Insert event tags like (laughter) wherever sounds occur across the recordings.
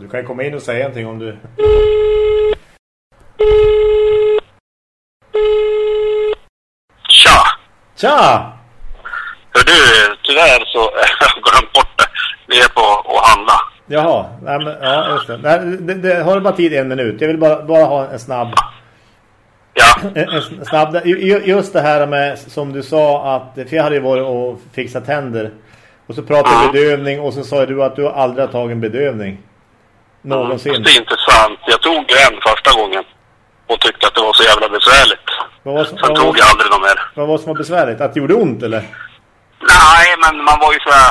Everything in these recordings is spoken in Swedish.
Du kan ju komma in och säga någonting om du... Tja! Tja! Hör du, tyvärr så (laughs) jag glömt bort. Vi är på att handla. Jaha, nej, men, ja just det. Nej, det, det. Har du bara tid en minut? Jag vill bara, bara ha en snabb... Ja. En, en snabb ju- just det här med, som du sa, att... För jag hade ju varit och fixat tänder. Och så pratade vi Ja. bedövning och så sa du att du aldrig har tagit en bedövning. Någonsin. Det är intressant. Jag tog en första gången. Och tyckte att det var så jävla besvärligt. Vad Sen vad, tog jag aldrig någon mer. vad var som var besvärligt? Att det gjorde ont eller? Nej, men man var ju så här...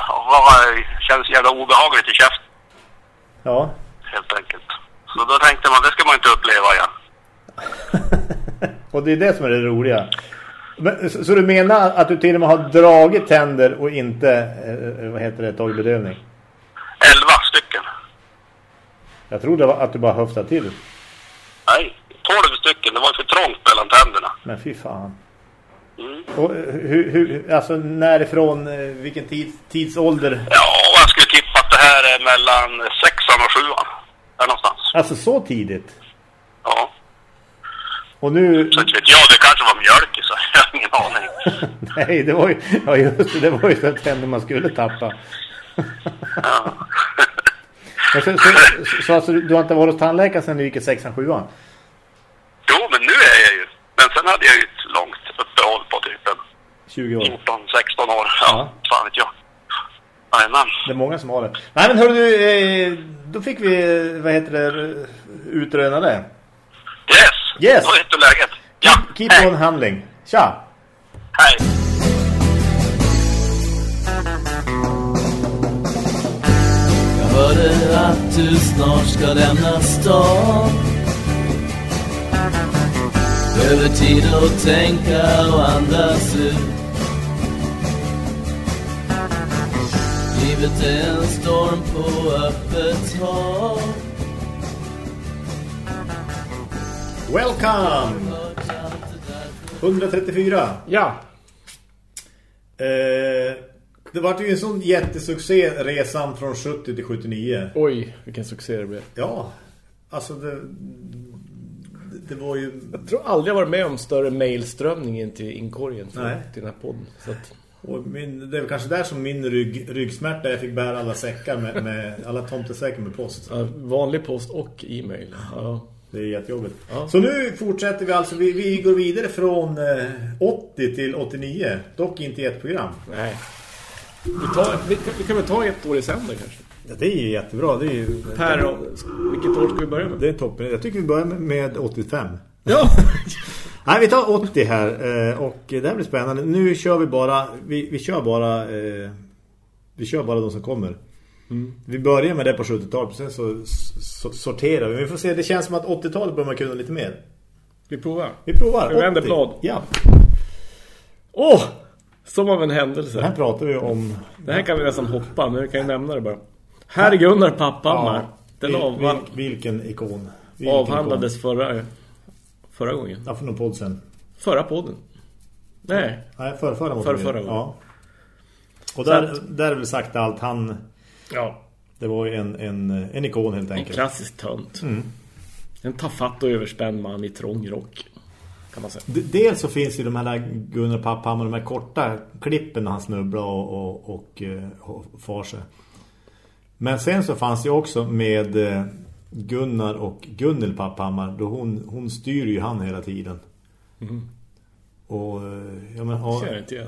Kändes jävla obehagligt i käften. Ja. Helt enkelt. Så då tänkte man, det ska man inte uppleva igen. (laughs) Och det är det som är det roliga. Men, så, så du menar att du till och med har dragit tänder och inte, eh, vad heter det, tagit bedövning? Elva stycken. Jag trodde att du bara höftade till. Nej, tolv stycken. Det var för trångt mellan tänderna. Men fy fan. Mm. Och eh, hur, hur, alltså närifrån, eh, vilken tid, tidsålder? Ja, jag skulle tippa att det här är mellan sexan och sjuan. Där någonstans. Alltså så tidigt? Ja. Och nu... Så vet jag, det kanske var mjölk så (laughs) jag har ingen aning. (laughs) Nej, det var ju, ja just det, det var ju så att tänder man skulle tappa. Ja. (laughs) Så, så, så, så alltså, du har inte varit hos tandläkaren sedan du gick i sexan, sjuan? Jo, men nu är jag ju. Men sen hade jag ju ett långt uppehåll på typ en 20 år. 14-16 år. Ja, Ja. fan vet jag. Jajamän. Det är många som har det. Nej men hörru du, eh, då fick vi, vad heter det, utröna det. Yes! Yes. Vet du läget. Ja, Keep hej. on handling. Tja! Hej. Hörde att du snart ska lämna stan Behöver tid att tänka och andas ut Livet är en storm på öppet hav Welcome! 134. Ja, Eh, det var ju en sån jättesuccé resan från 70 till 79. oj, vilken succé det blev. Ja, alltså det, det var ju... Jag tror aldrig jag varit med om större mailströmning in till inkorgen för, Nej. till den här podden. Så att, Och min, det är väl kanske där som min rygg, ryggsmärta jag fick bära alla säckar med, med alla tomtesäckar med post. ja, vanlig post och e-mail. Ja. Det är jättejobbigt. Ja. Så nu fortsätter vi alltså, vi, vi går vidare från eh, 80 till 89. Dock inte i ett program. Nej. Vi, tar, vi, vi kan väl ta ett år i sänder kanske. Ja, det är ju jättebra. Det är ju... Per, vilket år ska vi börja med? Det är toppen. Jag tycker vi börjar med, med 85. Ja! (laughs) Nej, vi tar 80 här eh, och det här blir spännande. Nu kör vi bara, vi, vi kör bara, eh, vi kör bara de som kommer. Vi börjar med det på 70-talet, sen så, så sorterar vi. Vi får se, det känns som att 80-talet börjar man kunna lite mer. Vi provar. Vi provar. Vi vänder 80. blad. Ja, Åh! Som av en det här händelse. pratar vi om. Det här kan vi nästan hoppa, men vi kan ju nämna det bara. Här är Gunnar Papphammar. Den vil, avvan- vil, vilken ikon. Vilken avhandlades förra, förra gången. Ikon. Ja, för någon podd sen. Förra podden. Nej, Nej, förra, förra, Förra- förra gången. Ja. Och där, att- där är väl sagt allt. Han, ja. det var ju en, en, en ikon helt En enkelt. klassisk tönt. Mm. En tafatt och överspänd man i trång rock. Kan man säga. Dels så finns ju de här Gunnar Papphammar, de här korta klippen när han snubblar och, och, och, eh, och far sig. Men sen så fanns det också med eh, Gunnar och Gunnel Papphammar, då hon, hon styr ju han hela tiden. Och, eh, ja, men, och, Ser inte jag.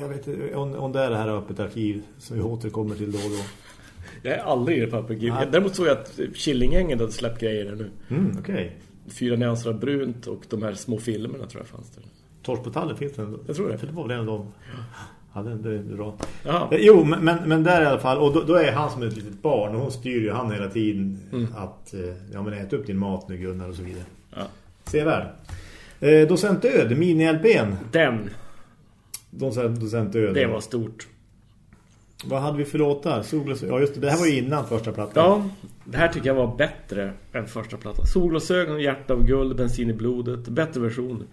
jag vet inte, om, om det är det här öppet arkiv som vi återkommer till då och då. Jag är aldrig i det. Nej. Däremot såg jag att Killinggängen hade släppt grejer nu. Mm, okej. Fyra nyanser av brunt och de här små filmerna tror jag fanns där. Tors på tallen finns det ändå. Jag tror det. För det var av dem. Ja, det, det är bra. Jaha. Eh, Jo, men, men, där i alla fall. Och då, då är han som ett litet barn. Och hon styr ju han hela tiden att eh, ja, men ät upp din mat nu Gunnar och så vidare. Ja. Sevärd. Eh, docent Öd, mini-LPn. Den, Docent, docent Öd. det var stort. Vad hade vi för låtar? Solglas... Ja, just det. Det här var ju innan första plattan. Ja, det här tycker jag var bättre än första plattan. Solglasögon, hjärta av guld, bensin i blodet. Bättre version.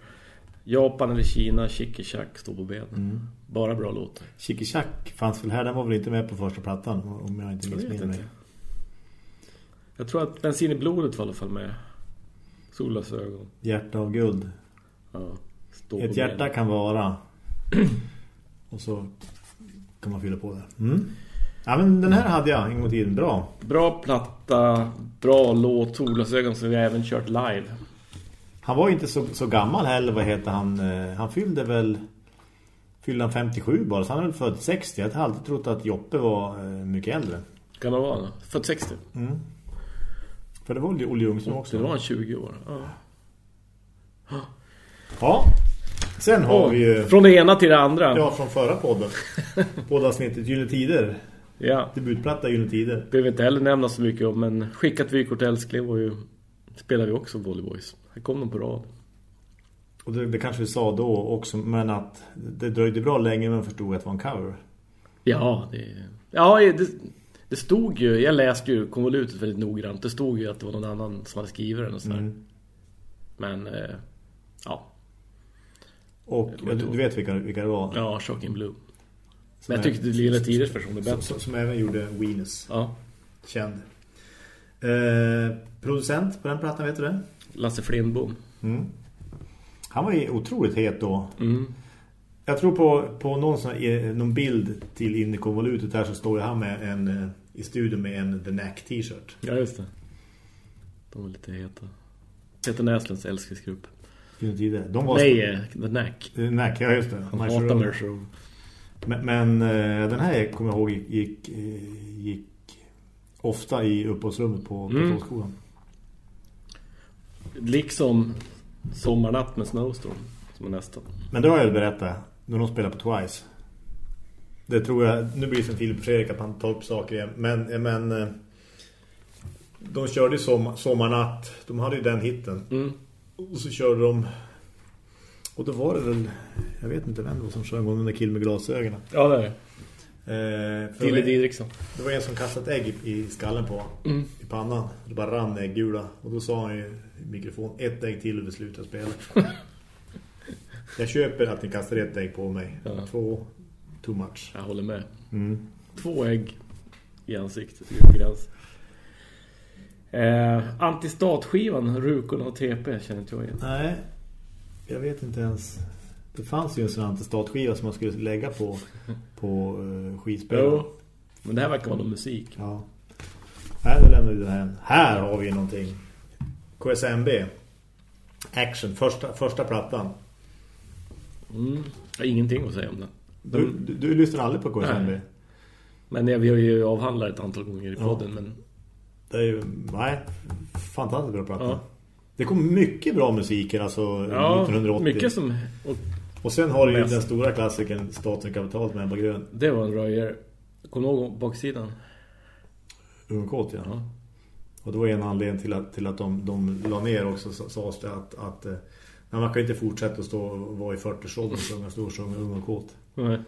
Japan eller Kina, Chicky-Chack står på benen. Bara bra låtar. Chicky Chack fanns väl här. Den var väl inte med på första plattan om jag inte missminner mig. Jag tror att bensin i blodet var i alla fall med. Solglasögon. Hjärta av guld. Ja. Ett hjärta benen. kan vara. (clears throat) Och så kan man fylla på det. Mm. Ja, men den här hade jag en gång tiden. Bra. Bra platta, bra låt, solglasögon som vi har även kört live. Han var inte så, så gammal heller. Vad heter han? Eh, Han fyllde väl... Fyllde han 57 bara. Så han är väl född 60. Jag hade alltid trott att Joppe var eh, mycket äldre. Kan det vara? Född 60. För det var ju Olle Ljungström Så också. det var han 20 år. Ja. Ja. Sen har Och vi ju... Från det ena till det andra. Ja, från förra podden. Poddavsnittet Gyllene Tider. Ja. Debutplatta Gyllene Tider. Behöver inte heller nämna så mycket om, men skickat vykort älskling var ju... Spelar vi också Volley Boys. Här kom de på rad. Och det, det kanske vi sa då också, men att det dröjde bra länge men förstod att det var en cover. Ja, det... Ja, det, det stod ju... Jag läste ju konvolutet väldigt noggrant. Det stod ju att det var någon annan som hade skrivit den och sådär. Mm. Men... Eh, ja. Och du, vet vilka, vilka det var? Ja, Shocking Blue. Som Men jag tyckte Lilla Tiders version är som, bättre. som, som även gjorde Venus. Ja. Känd. Eh, producent på den plattan, vet du det? Lasse Flindbom. Mm. Han var ju otroligt het då. Mm. Jag tror på, på någon, sån, eh, någon bild till innekonvolutet här så står han med en eh, i studion med en The Knack t-shirt. Ja, just det. De var lite heta. Peter Näslunds älsklingsgrupp. Gyllene Tider. De var Nej, eh, The Knack. The Knack, ja just det. Han Nice. Mercer. Men, men eh, den här kommer jag ihåg gick, gick, eh, ofta i uppehållsrummet på, Mm. tågskolan. Liksom Sommarnatt med Snowstorm. Som är nästa. Men det har jag berättat när de spelar på Twice. Det tror jag, nu blir det som Filip Fredrik att han tar upp saker igen. Men, men eh, de körde ju som, Sommarnatt. De hade ju den hitten. Mm. Och så körde de... Och då var det väl... Jag vet inte vem det var som sjöng om den där killen med glasögonen. Ja, det är det. Eh, Didriksson. det var en som kastade ett ägg i, skallen på Mm. i pannan. Det bara rann ägggula. Och då sa han ju i mikrofon ett ägg till och det slutar spela. (laughs) jag köper att ni kastar ett ägg på mig. Ja. Två, too much. Jag håller med. Mm. Två ägg i ansiktet. Det är gräns. Eh, antistatskivan, Rukorna och TP känner inte jag igen. Nej, jag vet inte ens. Det fanns ju en sån antistatskiva som man skulle lägga på, på uh, skivspelaren. Jo. Men det här verkar vara någon musik. Ja. Här då lämnar vi det här. Här har vi någonting. KSMB. Action, första, första plattan. Mm. Jag har ingenting att säga om den. Du, du, du lyssnar aldrig på KSMB? Nej. Men ja, vi har ju avhandlat ett antal gånger i Ja. podden. Men Det är ju, nej, fantastiskt bra platta. Ja. Det kom mycket bra musiker alltså ja, 1980. mycket som... Och Och sen har du ju den stora klassikern Staten Kapitalet med Ebba Grön. det var en röjer. Kommer du ihåg baksidan? Ungkåt, ja. Ja. Och det var en anledning till att, till att de, de la ner också så- sades det att, att eh, nej, man kan inte fortsätta att stå och vara i 40-årsåldern och sjunga stor och sjunga ung och kåt. Nej.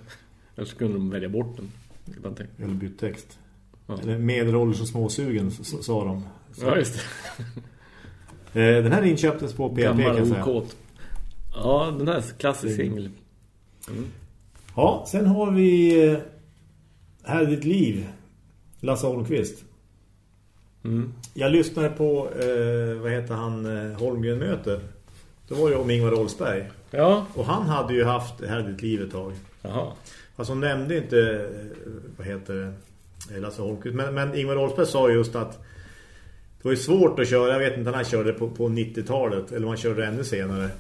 Eller så kunde de välja bort den. Eller bytt text. Eller medelålders och småsugen sa de. Så, Ja, just det. (laughs) eh, den här inköptes på PLP kan jag okåt. Ja, den här klassisk singel. Ja, sen har vi eh, Här är ditt liv. Lasse Holmqvist. Mm. Jag lyssnade på, eh, vad heter han, eh, Holmgren möter. Det var ju om Ingvar Olsberg. Ja. Och han hade ju haft Här är ditt liv ett tag. Jaha. Alltså hon nämnde inte, vad heter det, Lasse Holmqvist. Men, men Ingvar Olsberg sa just att det var ju svårt att köra, jag vet inte när han körde på, på 90-talet, eller om han körde ännu senare.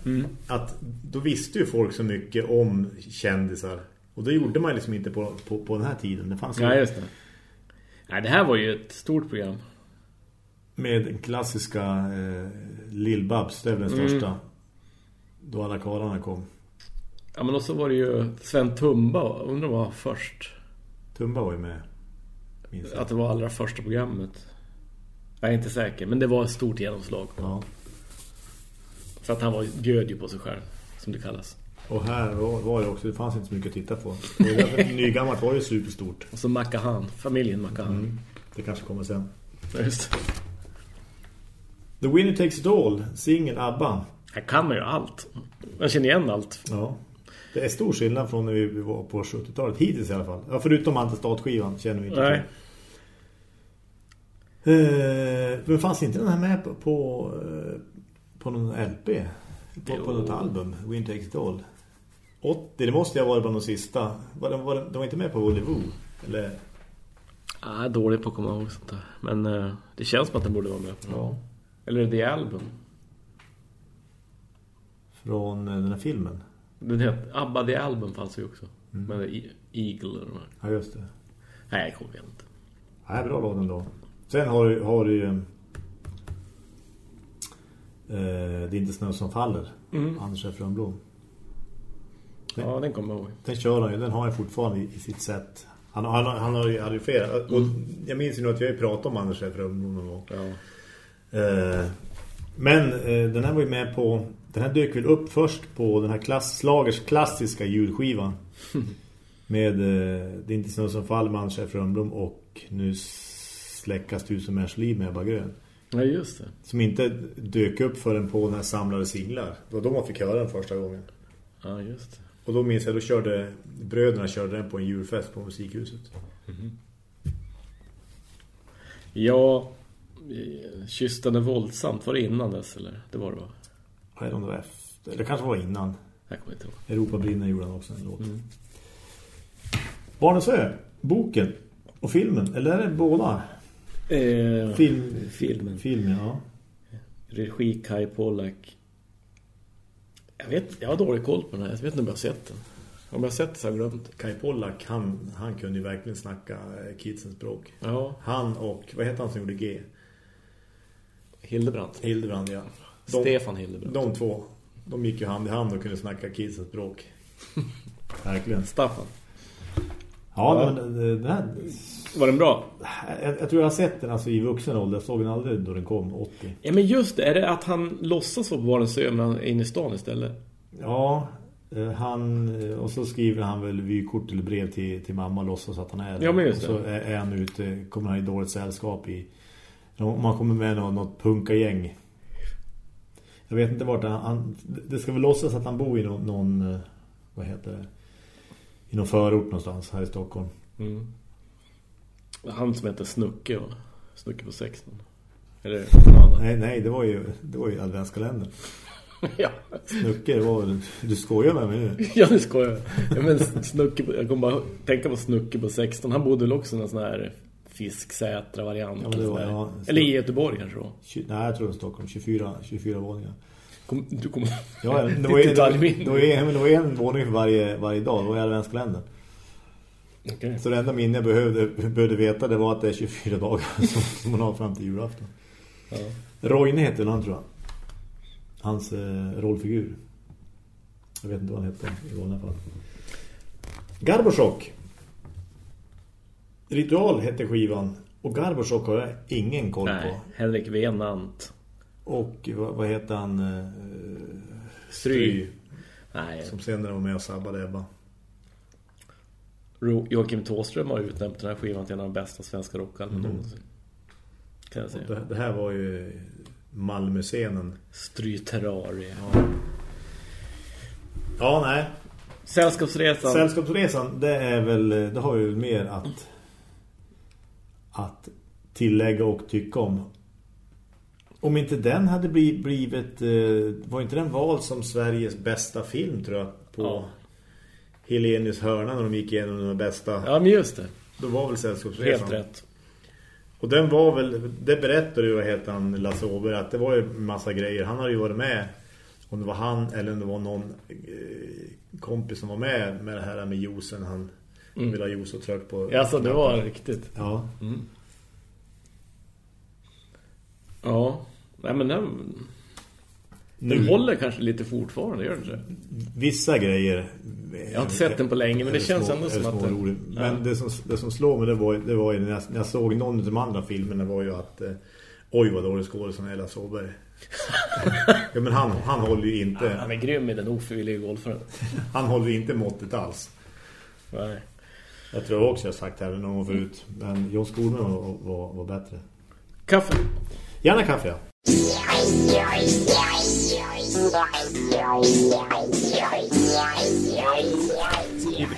Att då visste ju folk så mycket om kändisar. Och det gjorde man liksom inte på, på, på den här tiden. Det fanns ju Ja, just det. Nej, det här var ju ett stort program. med den klassiska eh, Lill-Babs, det är väl den Mm. största. Då alla karlarna kom. Ja, men också var det ju Sven Tumba, undrar vad först. Tumba var ju med. Minns jag. Att det var allra första programmet. Jag är inte säker, men det var ett stort genomslag. Ja. För att han var bjöd ju på sig själv, som det kallas. Och här var, var det också, det fanns inte så mycket att titta på. (laughs) Nygammalt var ju superstort. Och så Makahan, familjen Makahan. Mm. Det kanske kommer sen. Ja, Just. The Winner Takes It All, singel ABBA. Här kan man ju allt. Man känner igen allt. Ja. Det är stor skillnad från när vi var på 70-talet, hittills i alla fall. Ja, förutom antistatskivan känner vi inte Nej. Eh, men fanns inte den här med på, på, eh, på någon LP? På, på något album? Wind Takes It All? 80, det måste ha varit bland de sista. Var var de var inte med på Volevo? Eller? Jag är dålig på att komma ihåg sånt där. Men eh, det känns som att den borde vara med. Ja. Eller det album? Från eh, den här filmen? Den heter Abba the Album fanns ju också. Med E- Eagle och de här. Ja, just det. Nej, jag kommer inte. Nej, bra låt ändå. Sen har du, har du ju... Eh, det är inte snö som faller. Mm. Anders F. Rönnblom. Ja, den kommer jag ihåg. Den kör han ju, den har jag fortfarande i, i sitt sätt. Han, han, han har ju, hade ju flera. Och jag minns ju nu att ju pratat om Anders F. Rönnblom någon gång. Ja. Eh, men eh, den här var ju med på... Den här dök väl upp först på den här klass, Slagers klassiska julskivan. (laughs) med eh, Det är inte snö som faller med Anders F. Rönnblom och Nu släckas tusen människors liv med Ebba Grön. ja, just det. Som inte dök upp förrän på den här samlade singlar. Det var då man fick höra den första gången. Ja, just det. Och då minns jag, då körde bröderna körde den på en julfest på musikhuset. Ja, Kyssten är våldsamt. Var det innan dess, eller? Det var det, va? Jag vet inte om det var efter. Eller kanske var innan. Jag kommer inte ihåg. Europa brinner gjorde han också en låt. Barnens ö, boken och filmen. Eller är det båda? Eh, Film, filmen. Film, ja. Regi Kai Pollak. Jag vet, jag har dålig koll på den här. Jag vet inte om jag har sett den. Om jag har sett det så har jag glömt. Kai Pollak, han, han kunde ju verkligen snacka eh, kidsens språk. Ja, Han och, vad heter han som gjorde G? Hildebrand. Hildebrand, ja. De, Stefan Hildebrand. de två, de gick ju hand i hand och kunde snacka kidsens språk. (laughs) verkligen. Staffan. Ja, Ja. men det här... Var den bra? Jag, jag tror jag har sett den alltså, i vuxen ålder. Jag såg den aldrig då den kom, 80. Ja, men just det. Är det att han låtsas vara på Barnens ö men han är inne i stan istället? Ja, eh, han, eh, och så skriver han väl vykort eller brev till, till mamma och låtsas att han är där. Ja, men just och det. så är, är han ute, kommer han i dåligt sällskap i... Om man kommer med något, något punkagäng. Jag vet inte vart han, han... Det ska väl låtsas att han bor i någon... någon eh, vad heter det? I någon förort någonstans här i Stockholm. Mm. Han som heter Snucke, va? Snucke på 16. Eller Nej, nej, det var ju, det var ju adventskalendern. (laughs) ja. Snucke, det var. Du skojar med mig nu. (laughs) ja, nu skojar jag. Ja, men Snucke, jag kommer bara tänka på Snucke på 16. Han bodde väl också i någon sån här fisksätra-variant. Ja, var- ja, eller i Göteborg kanske då. Tju- Nej, jag tror det var Stockholm. 24, 24 våningar. Kom, du kommer... Ja, det (laughs) var, detaljminne. det var, en våning för varje, varje dag. Det var i adventskalendern. Okej. Så det enda minne jag behövde, behövde veta det var att det är 24 (laughs) dagar som, som man har fram till julafton. Ja. Roine heter han tror jag. Hans eh, rollfigur. Jag vet inte vad han heter i vanliga fall. Garboschock. Ritual hette skivan. Och Garboschock har jag ingen koll Nej, på. Henrik Venant. Och vad, vad heter han? Eh, Stry. Nej, Som senare var med och sabbade Ebba. Joakim Tåström har utnämnt den här skivan till en av de bästa svenska rockalbum Mm. Kan jag säga. Det, det här var ju Malmö-scenen. Stry Terraria. Ja, nej. Sällskapsresan. Sällskapsresan, det är väl, det har ju mer att att tillägga och tycka om. Om inte den hade bli- blivit eh, var inte den vald som Sveriges bästa film tror jag på Ja. Helenius hörna när de gick igenom de bästa. Ja, men just det. Då var väl Sällskapsresan. Helt rätt. Och den var väl, det berättade ju vad heter han Lasse Åberg att det var ju en massa grejer. Han hade ju varit med om det var han eller om det var någon eh, kompis som var med med det här med juicen. Han Mm. ville ha juice och tryck på. Ja, så det var riktigt. Ja. Ja. Nej, men den, den Nu, håller kanske lite fortfarande, gör den inte det? vissa grejer. Jag har inte sett den på länge, men det känns små- ändå som att den-. Men Ja. det, som, det som slår mig det var, det var ju när jag, när jag såg någon av de andra filmerna var ju att eh, oj vad dålig skådespelare Lasse Åberg. (laughs) ja, men han, han håller ju inte Han är grym i den ofrivilliga golfaren. han håller ju inte måttet alls. Nej. Jag tror också jag har sagt det här någon gång förut. Men John Skolman var, var, var bättre. Kaffe. Gärna kaffe, ja.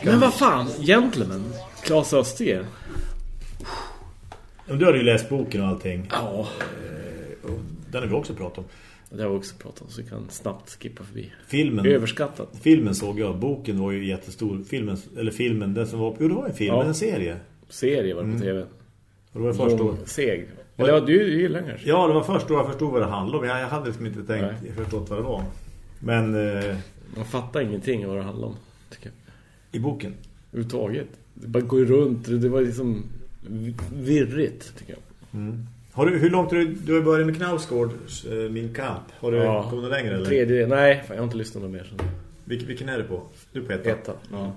Men vad fan, Gentleman. Claes Östger. Men du har ju läst boken och allting. Ja, Och den har vi också pratat om. Det har vi också pratat om så vi kan snabbt skippa förbi. Filmen, Överskattat. filmen såg jag. Boken var ju jättestor. Filmen, eller filmen, den som var... Jo, det var en film, Ja. en serie. Serie var det på tv. Och det var först då... Seg. Eller ja, du, du gillar kanske? Ja, det var först då jag förstod vad det handlade om. Jag, jag hade liksom inte tänkt, Nej. jag förstått vad det var. Men eh, Man fattar ingenting vad det handlar om. Tycker jag. i boken. Överhuvudtaget. Det bara går runt. Det var liksom virrigt, tycker jag. Har du, hur långt har du, du har börjat med Knausgård, eh, Min kamp? Har du kommit något längre eller? Tredje, nej, fan, jag har inte lyssnat något mer. Så. Vilken, vilken är det på? Du är på ettan. Etta. Ja.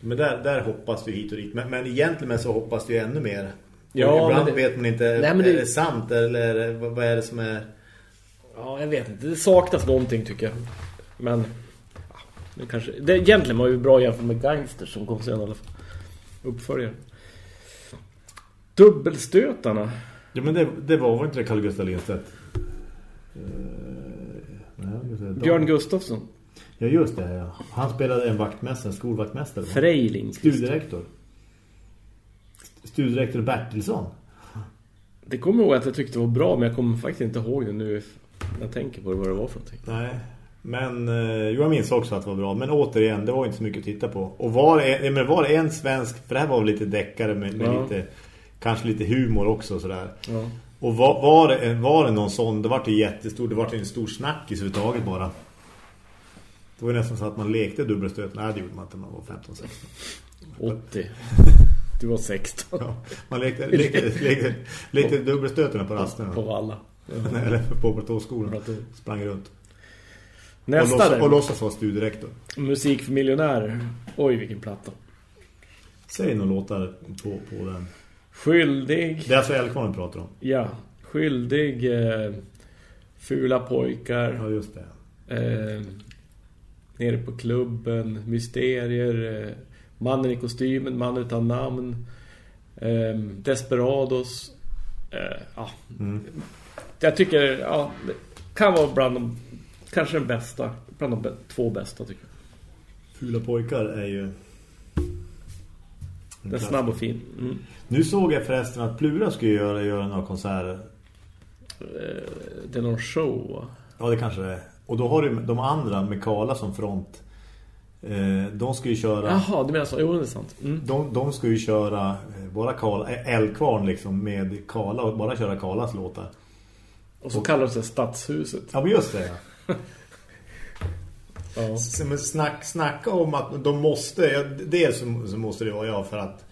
Men där, där hoppas du hit och dit. Men, men egentligen så hoppas du ännu mer. Ja, ibland det- vet man inte, Nej, men är det- det sant eller vad, vad är det som är... ja, jag vet inte. Det saknas någonting, tycker jag. Men... Ja, det kanske, det egentligen var ju bra jämfört med Gangsters som kom sen i alla fall. Uppföljare. Dubbelstötarna. Ja men det, det var var inte det Carl Gustaf Lindstedt? Eh, nej, det. Björn Gustafsson. Ja just det, ja. Han spelade en vaktmästare, skolvaktmästare. va? Frejling. Studierektor. Studierektor Bertilsson. Det kommer ihåg att jag tyckte det var bra, men jag kommer faktiskt inte ihåg det nu när jag tänker på det, vad det var för någonting. Nej. Men eh, jag minns också att det var bra. Men återigen, det var inte så mycket att titta på. Och var det, men var en svensk, för det här var väl lite deckare med, med Ja. lite, kanske lite humor också sådär. Ja. Och var, var, det, var det någon sån, det var det jättestor, det var en stor snackis överhuvudtaget bara. Det var nästan så att man lekte dubbelstöt. Nej, det gjorde man inte när man var 15-16. 80. (laughs) Du var 16. Ja, man lekte, lekte, lekte, lekte dubbelstöterna på rasterna. På alla. (laughs) Eller på platåskolan. Platå. Sprang runt. Och, Nästa låtsas, där. och låtsas vara studierektor. Musik för miljonärer. Oj, vilken platta. Säg några låtar på, på den. Skyldig. Det är alltså Älvkvarn vi pratar om. Ja. Skyldig. Eh, fula pojkar. Ja, just det. Eh, nere på klubben. Mysterier. Eh, mannen i kostymen. Man utan namn. Eh, Desperados. Eh, ja. Mm. Jag tycker ja, det kan vara bland de kanske den bästa. Bland de två bästa tycker jag. Fula pojkar är ju... Den är snabb och fin. Mm. Nu såg jag förresten att Plura skulle göra, göra några konserter. Eh, det är någon show? Ja, det kanske det är. Och då har du de andra med Kala som front. Eh, de ska ju köra... Jaha, du menar så. Jo, det är sant. Mm. De, de ska ju köra eh, bara Kala, Älvkvarn liksom med Kala och bara köra Kalas låtar. Och så kallar det sig Stadshuset. Ja, men just det. Ja. (laughs) Ja. Men snack, snacka om att de måste, ja, dels så, så måste det vara jag för att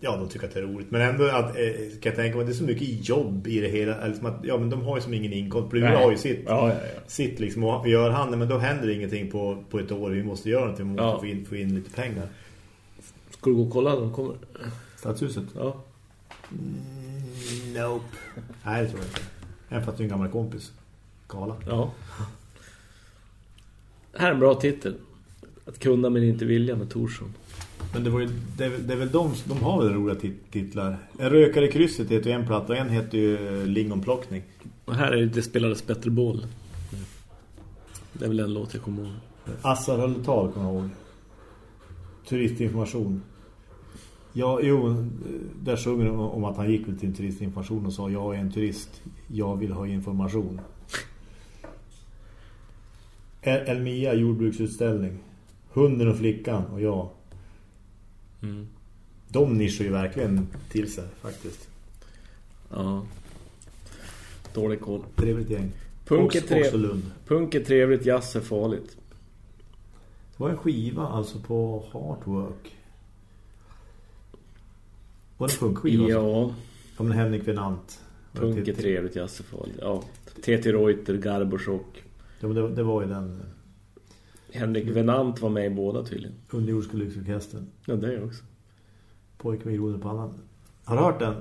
ja, de tycker att det är roligt. Men ändå att, eh, kan jag tänka mig att det är så mycket jobb i det hela. Eller som att, ja, men de har ju som ingen inkomst. Nej. har ju sitt, Ja, ja, ja. sitt liksom. Och gör han men då händer ingenting på, på ett år. Vi måste göra någonting. Vi måste Ja. få, in, få in lite pengar. Ska du gå och kolla de kommer? Stadshuset? Ja. Nope. Nej, det tror jag inte. Även fast det är en gammal kompis. Kala. ja. Här är en bra titel. Att kunna men inte vilja med Torsson. Men det, var ju, det, det är väl de, de har väl roliga tit- titlar. En rökare i krysset heter ju en platta och en heter ju eh, Lingonplockning. Och här är det, det spelades bättre boll. Det är väl en låt jag kommer ihåg. Assar höll tal, kommer jag ihåg. Turistinformation. Ja, jo, där sjunger de om att han gick till en turistinformation och sa jag är en turist, jag vill ha information. El- Elmia jordbruksutställning. Hunden och flickan och jag. Mm. De nischar ju verkligen till sig faktiskt. Ja. Dålig koll. Trevligt gäng. Punk är, trev... Punk är trevligt, jazz är farligt. Det var en skiva alltså på Heartwork. Var det punkskiva? alltså? Ja, en Henrik Venant. punk är trevligt, jazz är farligt. Ja. TT Reuter, Garborsok. Men det, det var ju den Henrik Venant var med i båda tydligen. underjordiska lyxorkestern. Ja, det är också. Pojk med grodor på pannan. Har du hört den,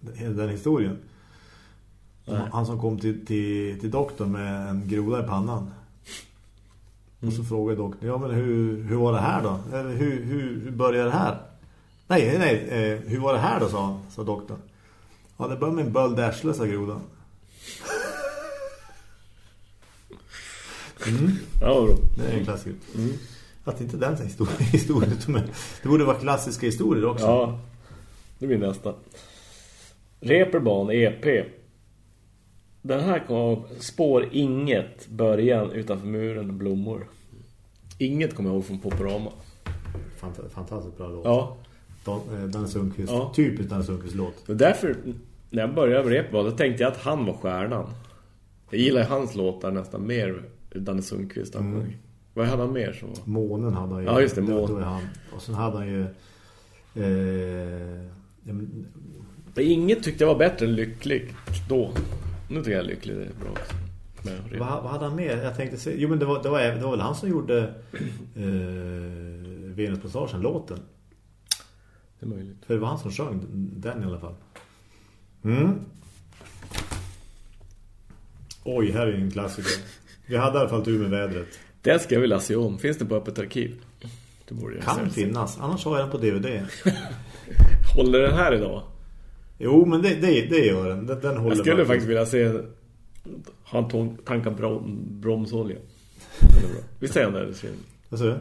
den, den historien? Nej. Han som kom till, till, till doktorn med en groda i pannan. Och så frågade doktorn, ja men hur, hur var det här då? Eller hur, hur, hur började det här? Nej, nej, eh, hur var det här då, sa, sa doktorn. Ja, det började med en böld ärsle, sa grodan. Mm, Ja, bra. det är en klassiker. Att inte den (laughs) historia. Det borde vara klassiska historier också. Ja, det blir nästa. Reeperbahn EP. Den här kom av spår inget början utanför muren blommor. Inget kommer jag ihåg från Poporama. Fant- Fantastiskt bra låt. Ja, Dan, eh, Sundqvist. Ja. Typiskt Danne Sundqvist låt. och därför när jag började med Reeperbahn då tänkte jag att han var stjärnan. Jag gillar hans låtar nästan mer Danne Sundqvist. Mm. Vad hade han mer som var? Månen hade han ju. Ja, just det, månen. han. Och sen hade han ju... Eh, men- inget tyckte jag var bättre än lycklig då. Nu tycker jag lycklig är bra också. Men vad, vad hade han mer? Jag tänkte se... Jo, men det var, det var, det var väl han som gjorde eh, Venuspassagen, låten. Det är möjligt. För det var han som sjöng den i alla fall. Mm. Oj, här är en klassiker. Vi hade i alla fall tur med vädret. Det ska jag vilja se om. Finns det på öppet arkiv? Det borde jag Kan finnas, annars har jag den på DVD. (laughs) Håller den här idag? Jo, men det, det, det gör den. Den, den håller Jag skulle faktiskt vilja se han tankar brom, bromsolja. Är. Vi säger det här i filmen. Du?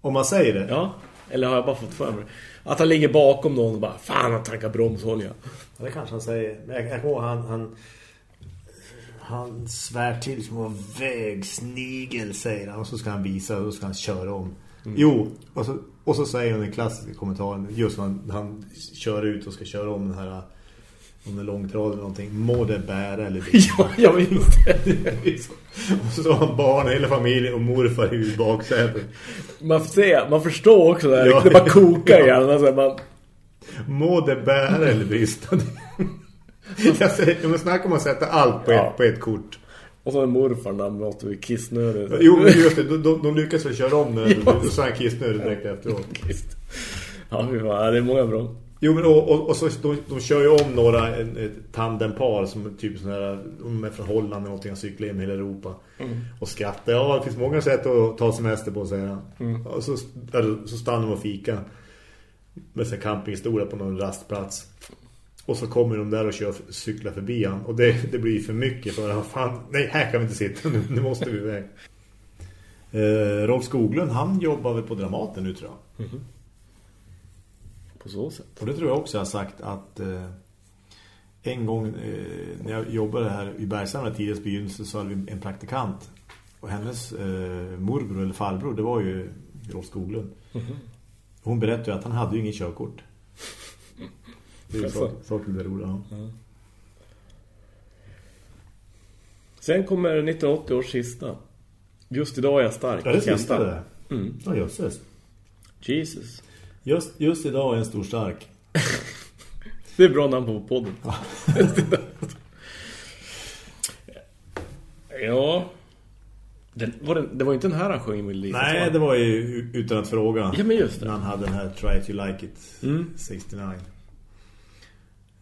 Om man säger det? Ja, eller har jag bara fått för mig Att han ligger bakom någon och bara Fan, han tankar bromsolja. Ja, det kanske han säger. Men jag, jag kommer ihåg han, han, han svär till som en vägsnigel, säger han. Och så ska han visa och då ska han köra om. Jo, och så, och så säger han den klassiska kommentaren. Just när han, han kör ut och ska köra om den här om den långtraden eller någonting. Må det bära eller (laughs) det. ja, jag minns det. och så har han barn, hela familjen och morfar i baksätet. Man får se, man förstår också det här. Ja. Det bara kokar Ja. i (laughs) hjärnan. Alltså, man, Må det bära eller brista. (laughs) jag säger, men snacka om att sätta allt på, Ja. ett, på ett kort. och så är morfar när han låter vi kissnödig. Jo, men just det. De, de, de lyckas väl köra om den. (laughs) Ja. Och så är han kissnödig direkt efteråt. Visst. Ja, det är många bra. Jo, men och, och, och så de, de kör ju om några en, ett tandempar som typ sån här de är från Holland eller någonting cyklar in hela Europa. Och skrattar. Ja, det finns många sätt att ta semester på, säger han. Och så, så stannar de och fika med sig campingstolar på någon rastplats. Och så kommer de där och kör cyklar förbi han. Och det, det blir för mycket för han. Fan, nej, här kan vi inte sitta. Nu, nu måste vi iväg. Eh, Rolf Skoglund, han jobbar väl på Dramaten nu tror jag. På så sätt. Och det tror jag också jag har sagt att eh, en gång eh, när jag jobbade här i Bergsamla tidigast begynnelse så hade vi en praktikant. Och hennes eh, morbror eller farbror, det var ju Rolf Skoglund. Hon berättade att han hade ju ingen körkort. Det är Jaså? sak, saken där roligt. Ja. Sen kommer 1980 års sista. Just idag är jag stark. Ja, det sista det. Mm. Ja, jösses. Jesus. Just, just idag är en stor stark. (laughs) Det är bra namn på podden. ja. (laughs) Den, var det, det var inte den här han sjöng med Lisa. Nej, det var ju utan att fråga. Ja, men just det. När han hade den här Try You Like It Mm. 69.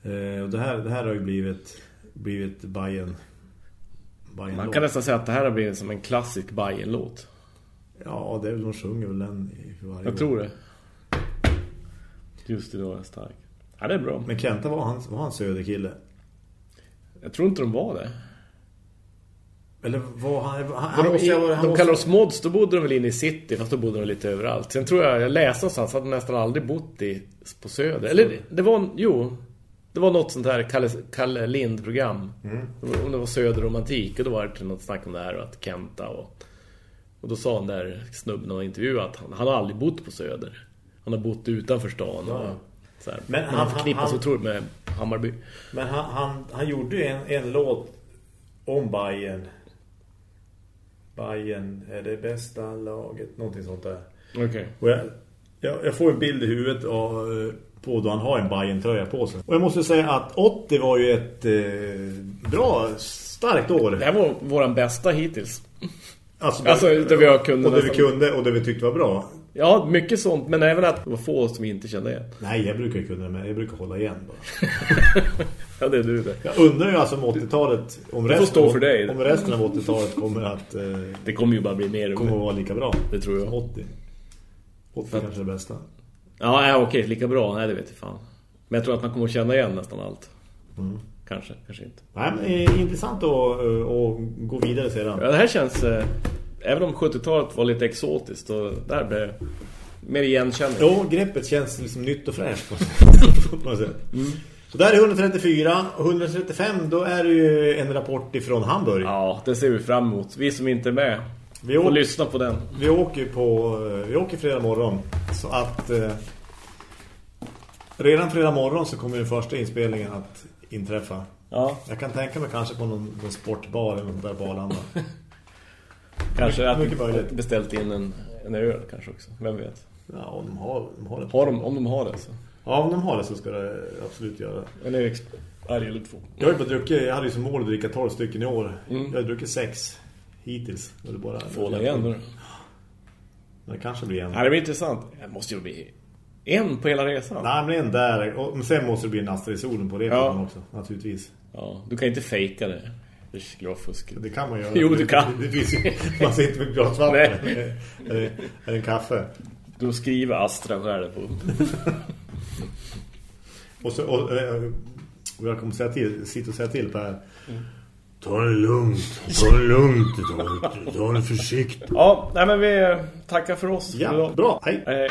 Eh, och det här, det här har ju blivit blivit Bayern Bayern Man kan nästan säga att det här har blivit som en klassisk Bayern-låt. Ja, det är väl de sjunger väl den i varje Jag gång. tror det. Just idag är jag stark. Ja, det är bra. Men Kenta var han, var han söderkille? Jag tror inte de var det. Eller var han... han, måste, i, han, de kallar oss mods, då bodde de väl inne i city Fast då bodde de lite överallt Sen tror jag, jag läste någonstans att de nästan aldrig bott i, på Söder Eller det var, jo Det var något sånt här Kalle, Kalle Lind-program Om det var Söderromantik Och då var det något snack om det här och att Kenta och Och då sa han där snubben och intervjuade att han, han har aldrig bott på Söder Han har bott utanför stan och, så här. Men han- han förknippas han- otroligt med Hammarby Men han, han, han gjorde ju en, en låt om Bayern. Bayern är det bästa laget. Någonting sånt där. Okej Och jag, jag, jag får en bild i huvudet av, eh, på då han har en Bayern-tröja på sig. Och jag måste säga att 80 var ju ett eh, bra, starkt år. Det här var våran bästa hittills Alltså, Alltså, det vi kunde och det vi kunde och det vi tyckte var bra. Ja, mycket sånt Men även att det var få som vi inte kände igen Nej, jag brukar kunna det, men jag brukar hålla igen bara. (laughs) Ja, det är du det. Jag undrar ju alltså om 80-talet, om resten, stå för dig. om resten av 80-talet kommer att, eh, Det kommer ju bara bli mer och kommer att vara lika bra. Det tror jag. 80. 80 kanske är det bästa. Ja, nej, okej, lika bra. Nej, det vet jag fan. Men jag tror att man kommer att känna igen nästan allt. Mm. Kanske, kanske inte. Nej, men det är intressant att, att gå vidare sedan. Ja, det här känns... Eh, även om 70-talet var lite exotiskt och där blev det mer igenkänning. Ja, greppet känns liksom nytt och fräscht på, något sätt. (laughs) Så där är 134. Och 135 då är det ju en rapport ifrån Hamburg. Ja, det ser vi fram emot. Vi som inte är med Vi åker- lyssna på den. Vi åker på vi åker fredag morgon så att eh, redan fredag morgon så kommer den första inspelningen att inträffa. Ja, Jag kan tänka mig kanske på någon, någon sportbar eller något där på Arlanda. (laughs) kanske att mycket möjligt. beställt in en, en öl kanske också. Vem vet? Ja, om de har, de har det. Har de, om de har det så. Ja, om de har det så ska det absolut göra exp- älg eller två. Jag har ju bara druckit, jag hade ju som mål att dricka 12 stycken i år. Jag har druckit sex hittills. Och det bara, Få den igen nu. Det kanske blir en. Ja, det blir intressant. Det måste ju bli en på hela resan. Nej, men en där. Och, sen måste det bli en Aster i solen på det Ja. också, naturligtvis. Ja, du kan inte fejka det. Det skulle vara fusk. Det kan man göra. Jo, du kan. Det, det finns ju, man inte med glas vatten. Eller, eller en kaffe. Du skriver Astra själv på. (laughs) Och så, och, eh, och jag kommer säga till, sitta och säga till på här. Ta det lugnt, ta det lugnt, ta det, ta det försiktigt. Ja, nej men vi tackar för oss. Ja, bra, hej. Hej.